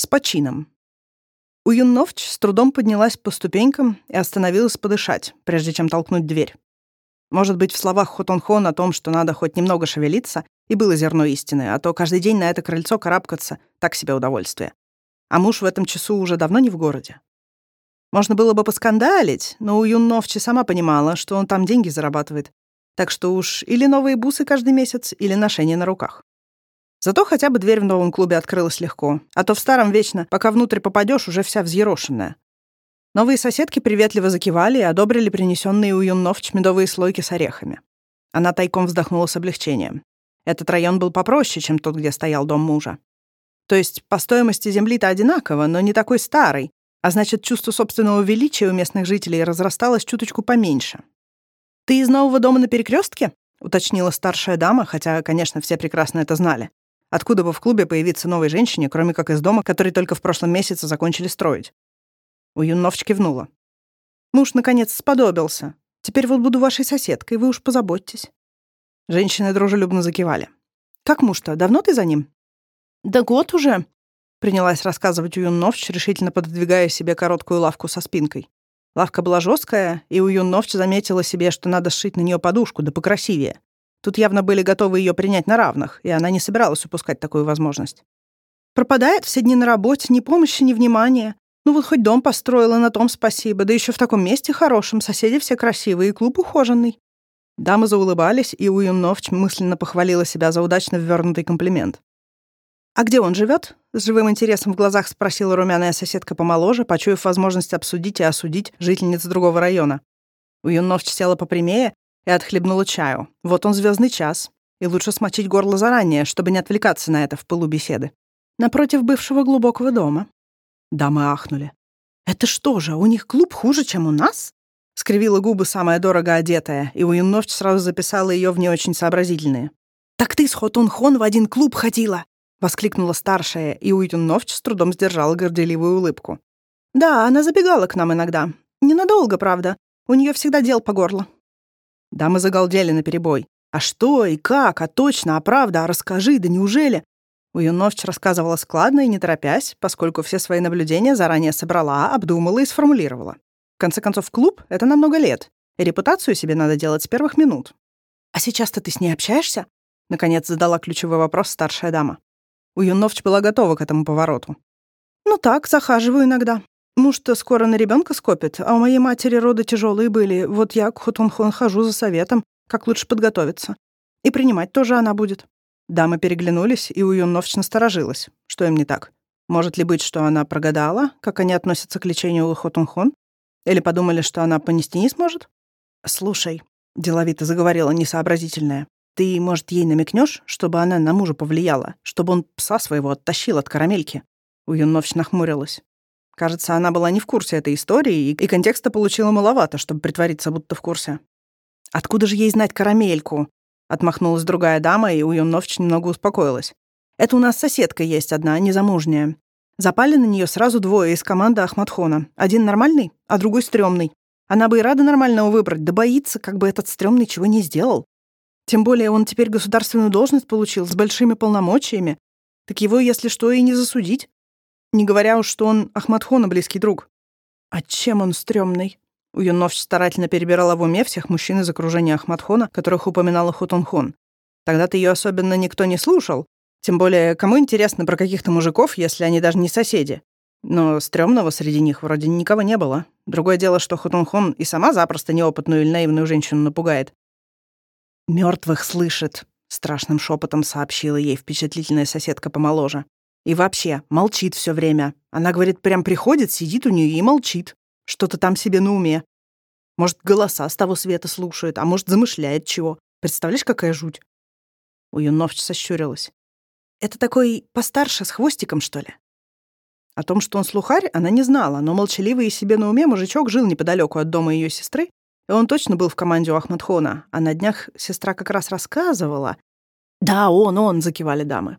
С почином. Уюнновч с трудом поднялась по ступенькам и остановилась подышать, прежде чем толкнуть дверь. Может быть, в словах Хотонхон о том, что надо хоть немного шевелиться, и было зерно истины, а то каждый день на это крыльцо карабкаться — так себе удовольствие. А муж в этом часу уже давно не в городе. Можно было бы поскандалить, но у Юнновчи сама понимала, что он там деньги зарабатывает. Так что уж или новые бусы каждый месяц, или ношение на руках. Зато хотя бы дверь в новом клубе открылась легко, а то в старом вечно, пока внутрь попадешь, уже вся взъерошенная. Новые соседки приветливо закивали и одобрили принесенные у Юнновч медовые слойки с орехами. Она тайком вздохнула с облегчением. Этот район был попроще, чем тот, где стоял дом мужа. То есть по стоимости земли-то одинаково, но не такой старый, а значит, чувство собственного величия у местных жителей разрасталось чуточку поменьше. «Ты из нового дома на перекрестке? уточнила старшая дама, хотя, конечно, все прекрасно это знали. Откуда бы в клубе появиться новой женщине, кроме как из дома, который только в прошлом месяце закончили строить? У Юновч кивнула. Муж, наконец, сподобился. Теперь вот буду вашей соседкой, вы уж позаботьтесь. Женщины дружелюбно закивали. Как муж-то? Давно ты за ним? Да год уже, принялась рассказывать у Юновч, решительно пододвигая себе короткую лавку со спинкой. Лавка была жесткая, и у Юновч заметила себе, что надо сшить на нее подушку, да покрасивее. Тут явно были готовы ее принять на равных, и она не собиралась упускать такую возможность. Пропадает все дни на работе, ни помощи, ни внимания. Ну вот хоть дом построила, на том спасибо, да еще в таком месте хорошем, соседи все красивые и клуб ухоженный. Дамы заулыбались, и Уюновч мысленно похвалила себя за удачно ввернутый комплимент. «А где он живет? с живым интересом в глазах спросила румяная соседка помоложе, почуяв возможность обсудить и осудить жительниц другого района. Уюновч села попрямее и отхлебнула чаю. Вот он звездный час. И лучше смочить горло заранее, чтобы не отвлекаться на это в пылу беседы. Напротив бывшего глубокого дома. Дамы ахнули. «Это что же, у них клуб хуже, чем у нас?» Скривила губы самая дорого одетая, и Уюновч сразу записала ее в не очень сообразительные. «Так ты с Хотунхон в один клуб ходила!» — воскликнула старшая, и Уюновч с трудом сдержала горделивую улыбку. «Да, она забегала к нам иногда. Ненадолго, правда. У нее всегда дел по горло. Дамы загалдели наперебой. «А что и как? А точно? А правда? А расскажи, да неужели?» Уюновч рассказывала складно и не торопясь, поскольку все свои наблюдения заранее собрала, обдумала и сформулировала. В конце концов, клуб — это на много лет, и репутацию себе надо делать с первых минут. «А сейчас-то ты с ней общаешься?» — наконец задала ключевой вопрос старшая дама. Уюновч была готова к этому повороту. «Ну так, захаживаю иногда. Муж-то скоро на ребенка скопит, а у моей матери роды тяжелые были. Вот я к Хотунхон хожу за советом, как лучше подготовиться. И принимать тоже она будет». Дамы переглянулись, и Уюновч насторожилась. Что им не так? Может ли быть, что она прогадала, как они относятся к лечению Хотунхон? Или подумали, что она понести не сможет? «Слушай», — деловито заговорила несообразительная, «ты, может, ей намекнешь, чтобы она на мужа повлияла, чтобы он пса своего оттащил от карамельки?» Уюновч нахмурилась. Кажется, она была не в курсе этой истории, и контекста получила маловато, чтобы притвориться, будто в курсе. «Откуда же ей знать карамельку?» Отмахнулась другая дама, и Уюновч немного успокоилась. «Это у нас соседка есть одна, незамужняя. Запали на нее сразу двое из команды Ахматхона. Один нормальный, а другой стрёмный. Она бы и рада нормального выбрать, да боится, как бы этот стрёмный чего не сделал. Тем более он теперь государственную должность получил с большими полномочиями. Так его, если что, и не засудить. Не говоря уж, что он Ахматхона близкий друг. А чем он стрёмный? Уюновч старательно перебирала в уме всех мужчин из окружения Ахматхона, которых упоминала Хотонхон. Тогда-то ее особенно никто не слушал. Тем более, кому интересно про каких-то мужиков, если они даже не соседи? Но стрёмного среди них вроде никого не было. Другое дело, что Хотунхон и сама запросто неопытную или наивную женщину напугает. Мертвых слышит», — страшным шепотом сообщила ей впечатлительная соседка помоложе. И вообще, молчит все время. Она, говорит, прям приходит, сидит у нее и молчит. Что-то там себе на уме. Может, голоса с того света слушает, а может, замышляет чего. Представляешь, какая жуть? Уюновч сощурилась. Это такой постарше, с хвостиком, что ли? О том, что он слухарь, она не знала, но молчаливый и себе на уме мужичок жил неподалеку от дома ее сестры, и он точно был в команде у Ахмадхона, а на днях сестра как раз рассказывала. «Да, он, он», — закивали дамы.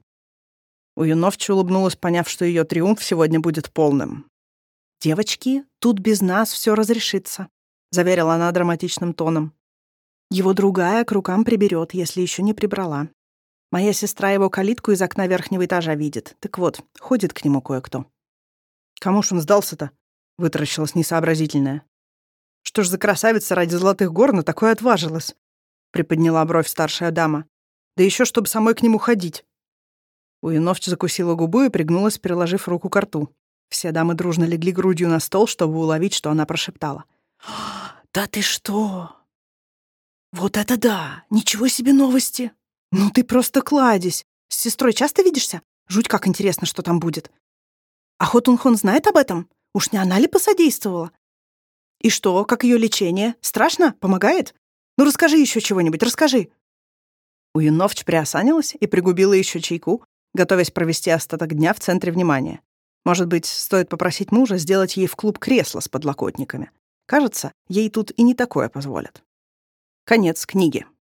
Уюновча улыбнулась, поняв, что ее триумф сегодня будет полным. «Девочки, тут без нас все разрешится», — заверила она драматичным тоном. «Его другая к рукам приберет, если еще не прибрала. Моя сестра его калитку из окна верхнего этажа видит. Так вот, ходит к нему кое-кто. «Кому ж он сдался-то?» — вытаращилась несообразительная. «Что ж за красавица ради золотых гор на такое отважилась?» — приподняла бровь старшая дама. «Да еще чтобы самой к нему ходить». Уиновч закусила губу и пригнулась, переложив руку к рту. Все дамы дружно легли грудью на стол, чтобы уловить, что она прошептала. «Да ты что? Вот это да! Ничего себе новости! Ну ты просто кладезь! С сестрой часто видишься? Жуть как интересно, что там будет. А Хотунхон знает об этом? Уж не она ли посодействовала? И что, как ее лечение? Страшно? Помогает? Ну расскажи еще чего-нибудь, расскажи. Уюновч приосанилась и пригубила еще чайку, готовясь провести остаток дня в центре внимания. Может быть, стоит попросить мужа сделать ей в клуб кресло с подлокотниками. Кажется, ей тут и не такое позволят. Конец книги.